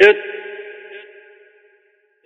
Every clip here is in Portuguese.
Eu,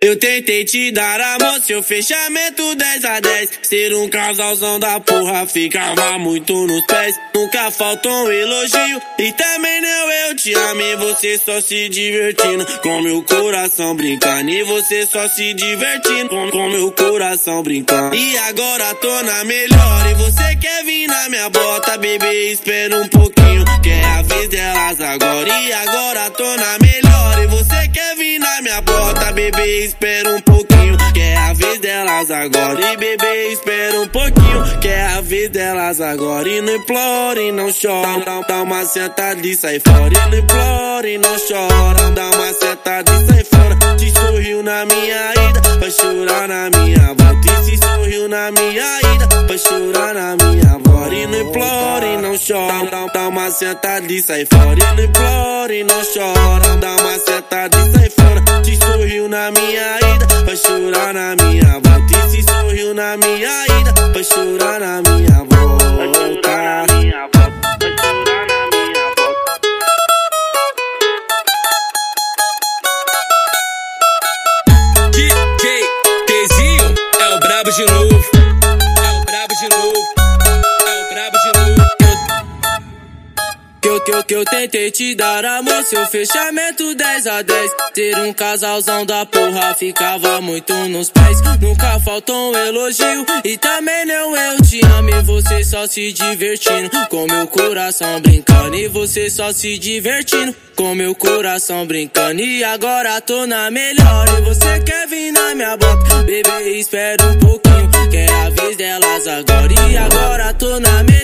eu tentei te dar amor, seu fechamento 10 a 10. Ser um casalzão da porra ficava muito nos pés. Nunca faltou um elogio e também não eu te amo. E você só se divertindo, com meu coração brincando. E você só se divertindo, com, com meu coração brincando. E agora tô na melhor e você quer vir na minha bota, bebê. Espera um pouquinho, que é a vez delas agora. E agora tô na melhor e você quer vir na minha bota, bebê. Espera um pouquinho, que é a vez delas agora. E bebê, espera um pouquinho, que é a vez delas agora. E não implore, não chora, dá, dá uma sentada e sai fora. E não implore, não chora, dá uma sentada e sai fora. Te sorriu na minha ida, vai chorar na minha volta. E se sorriu na minha ida, vai chorar na minha volta. E não implore, não chora, dá, dá uma sentada e sai fora. E não implore, não chora, dá uma sentada e sai fora. Sorriu na minha ida, vai chorar na minha volta. E se sorriu na minha ida, vai chorar na minha volta. DJ Tezinho é o brabo de novo. Que, eu, que eu tentei te dar amor, seu fechamento 10 a 10. Ter um casalzão da porra ficava muito nos pés. Nunca faltou um elogio e também não eu te amo. E você só se divertindo, com meu coração brincando. E você só se divertindo, com meu coração brincando. E agora tô na melhor e você quer vir na minha boca. Bebê, espera um pouquinho, que é a vez delas agora. E agora tô na melhor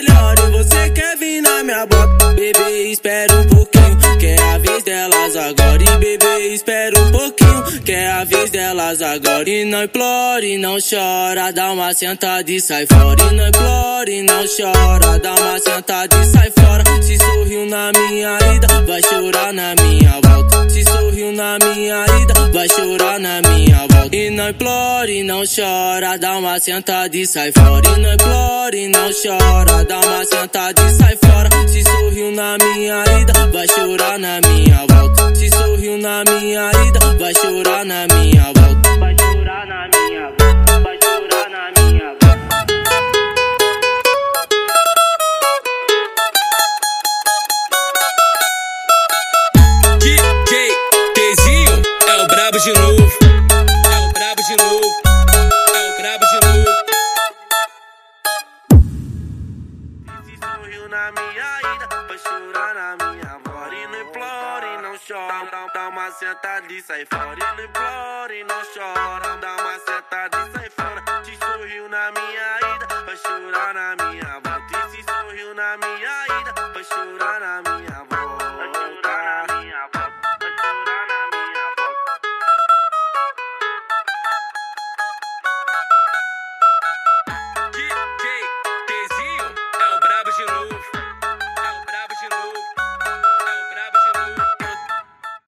minha boca. Bebê, espera um pouquinho, que é a vez delas agora. E bebê, espera um pouquinho, que é a vez delas agora. E não implore, não chora, dá uma sentada e sai fora. E não implore, não chora, dá uma sentada e sai fora. Se sorriu na minha ida, vai chorar na minha volta. Se sorriu na minha ida, vai chorar na minha volta. E não implore, não chora, dá uma sentada e sai fora. E não implore, não chora, dá uma sentada e sai na minha ida, vai chorar na minha volta. Se sorriu na minha ida, vai chorar na minha volta. Vai chorar na minha volta, vai chorar na minha volta. DJ Tezinho é o brabo de novo. É o brabo de novo. É o brabo de novo. Se sorriu na minha jura na minha voz e não implore, não chora. Dá, dá uma sentada e sai fora. E não implore, não chora. Dá uma sentada e sai fora. Te sorriu na minha ida, vai chorar na minha volta. E se sorriu na minha ida, vai chorar na minha volta.